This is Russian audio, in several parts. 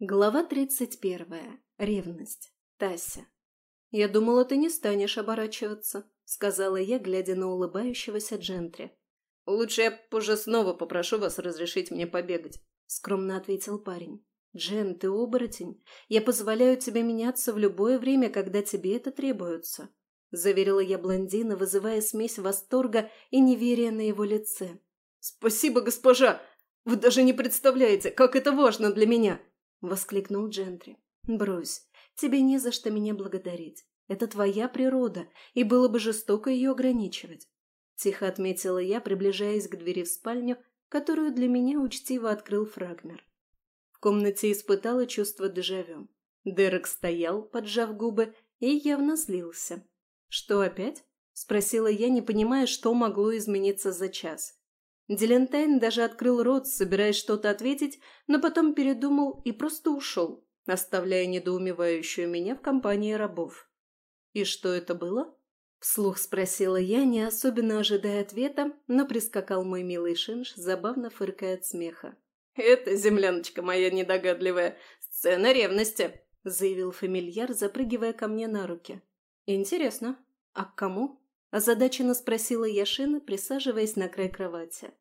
Глава тридцать первая. Ревность. Тася. «Я думала, ты не станешь оборачиваться», — сказала я, глядя на улыбающегося джентри. «Лучше я позже снова попрошу вас разрешить мне побегать», — скромно ответил парень. «Джен, ты оборотень. Я позволяю тебе меняться в любое время, когда тебе это требуется», — заверила я блондина, вызывая смесь восторга и неверия на его лице. «Спасибо, госпожа! Вы даже не представляете, как это важно для меня!» — воскликнул Джентри. «Брось, тебе не за что меня благодарить. Это твоя природа, и было бы жестоко ее ограничивать». Тихо отметила я, приближаясь к двери в спальню, которую для меня учтиво открыл Фрагмер. В комнате испытала чувство дежавю. Дерек стоял, поджав губы, и явно злился. «Что опять?» – спросила я, не понимая, что могло измениться за час. Дилентайн даже открыл рот, собираясь что-то ответить, но потом передумал и просто ушел, оставляя недоумевающую меня в компании рабов. «И что это было?» Вслух спросила я, не особенно ожидая ответа, но прискакал мой милый шинш, забавно фыркая от смеха. «Это, земляночка моя недогадливая, сцена ревности», — заявил фамильяр, запрыгивая ко мне на руки. «Интересно, а к кому?» – озадаченно спросила Яшина, присаживаясь на край кровати.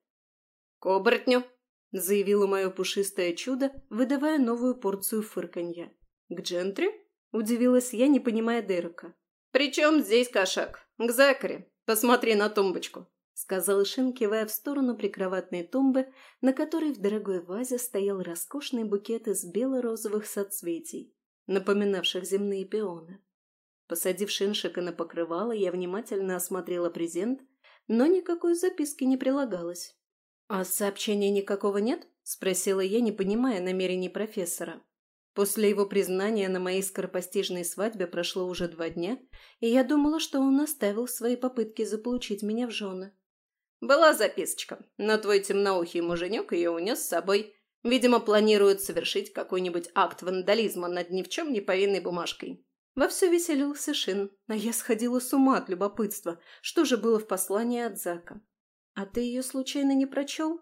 «К оборотню!» – заявило мое пушистое чудо, выдавая новую порцию фырканья. «К джентри?» – удивилась я, не понимая Дерека. «При чем здесь кошак? К Закаре. Посмотри на тумбочку!» – сказал Шин, кивая в сторону прикроватной тумбы, на которой в дорогой вазе стоял роскошный букет из бело-розовых соцветий, напоминавших земные пионы. Посадив Шиншика на покрывало, я внимательно осмотрела презент, но никакой записки не прилагалось. «А сообщения никакого нет?» – спросила я, не понимая намерений профессора. После его признания на моей скоропостижной свадьбе прошло уже два дня, и я думала, что он оставил свои попытки заполучить меня в жены. «Была записочка, но твой темноухий муженек ее унес с собой. Видимо, планирует совершить какой-нибудь акт вандализма над ни в чем не повинной бумажкой. Вовсю веселился Шин, а я сходила с ума от любопытства. Что же было в послании от Зака? «А ты ее случайно не прочел?»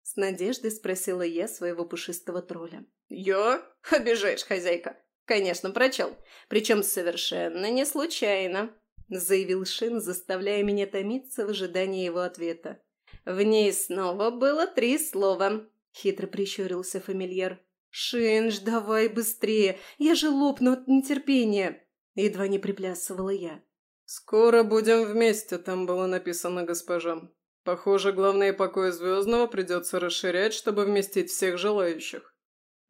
С надеждой спросила я своего пушистого тролля. «Я? Обижаешь, хозяйка!» «Конечно, прочел. Причем совершенно не случайно», — заявил Шин, заставляя меня томиться в ожидании его ответа. «В ней снова было три слова», — хитро прищурился фамильяр. «Шинж, давай быстрее! Я же лопну от нетерпения!» Едва не приплясывала я. «Скоро будем вместе», — там было написано госпожа. «Похоже, главные покои Звездного придется расширять, чтобы вместить всех желающих».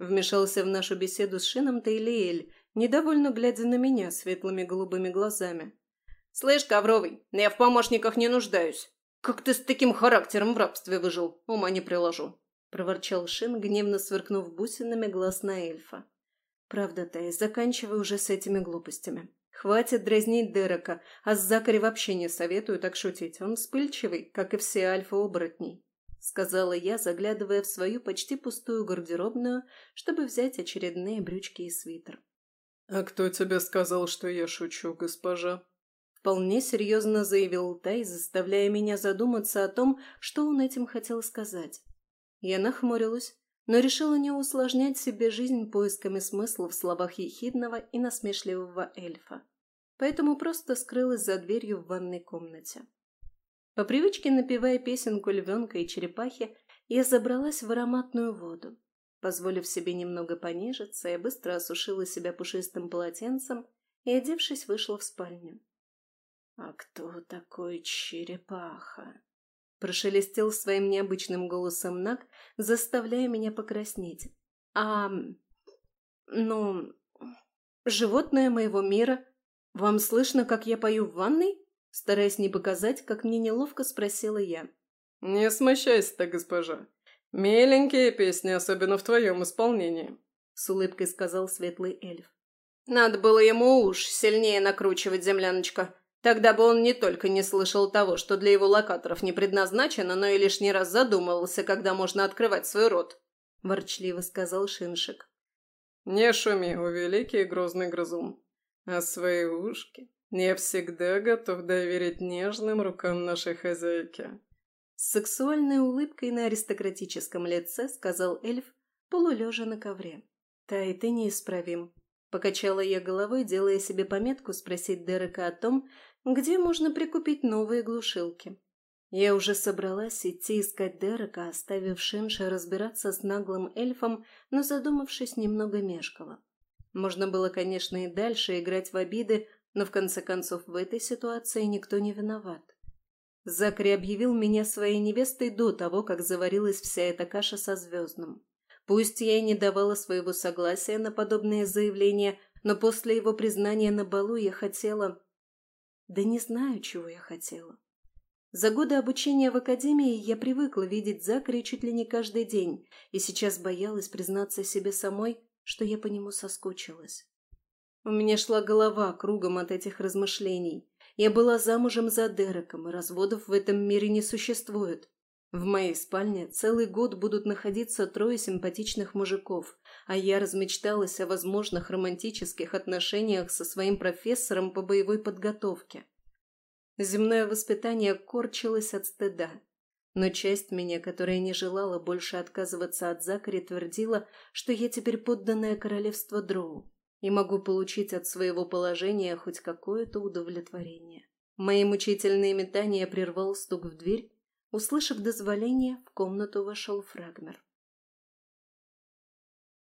Вмешался в нашу беседу с Шином Тейлиэль, недовольно глядя на меня светлыми голубыми глазами. «Слышь, Ковровый, я в помощниках не нуждаюсь. Как ты с таким характером в рабстве выжил? Ума не приложу». – проворчал Шин, гневно сверкнув бусинами глаз на эльфа. «Правда, Тай, заканчивай уже с этими глупостями. Хватит дразнить Дерека, а с Закари вообще не советую так шутить. Он вспыльчивый, как и все альфа-оборотней», – сказала я, заглядывая в свою почти пустую гардеробную, чтобы взять очередные брючки и свитер. «А кто тебе сказал, что я шучу, госпожа?» Вполне серьезно заявил Тай, заставляя меня задуматься о том, что он этим хотел сказать. Я нахмурилась, но решила не усложнять себе жизнь поисками смысла в словах ехидного и насмешливого эльфа. Поэтому просто скрылась за дверью в ванной комнате. По привычке, напевая песенку львенка и черепахи, я забралась в ароматную воду. Позволив себе немного понежиться, я быстро осушила себя пушистым полотенцем и, одевшись, вышла в спальню. «А кто такой черепаха?» Прошелестел своим необычным голосом Нак, заставляя меня покраснеть. «А... ну... животное моего мира. Вам слышно, как я пою в ванной?» Стараясь не показать, как мне неловко спросила я. «Не смущайся-то, госпожа. Миленькие песни, особенно в твоем исполнении», — с улыбкой сказал светлый эльф. «Надо было ему уж сильнее накручивать, земляночка», Тогда бы он не только не слышал того, что для его локаторов не предназначено, но и лишний раз задумывался, когда можно открывать свой рот», – ворчливо сказал Шиншик. «Не шуми, о великий и грозный грызун. А свои ушки я всегда готов доверить нежным рукам нашей хозяйки». С сексуальной улыбкой на аристократическом лице сказал эльф, полулежа на ковре. Тай, ты неисправим. Покачала я головой, делая себе пометку спросить Дерека о том, где можно прикупить новые глушилки. Я уже собралась идти искать Дерека, оставив Шинша разбираться с наглым эльфом, но задумавшись, немного мешкала. Можно было, конечно, и дальше играть в обиды, но в конце концов в этой ситуации никто не виноват. Закри объявил меня своей невестой до того, как заварилась вся эта каша со звездным. Пусть я и не давала своего согласия на подобные заявления, но после его признания на балу я хотела... Да не знаю, чего я хотела. За годы обучения в академии я привыкла видеть Закари чуть ли не каждый день, и сейчас боялась признаться себе самой, что я по нему соскучилась. У меня шла голова кругом от этих размышлений. Я была замужем за Дереком, и разводов в этом мире не существует. В моей спальне целый год будут находиться трое симпатичных мужиков, а я размечталась о возможных романтических отношениях со своим профессором по боевой подготовке. Земное воспитание корчилось от стыда. Но часть меня, которая не желала больше отказываться от Закари, твердила, что я теперь подданная королевства Дроу и могу получить от своего положения хоть какое-то удовлетворение. Мои мучительные метания прервал стук в дверь. Услышав дозволение, в комнату вошел Фрагмер.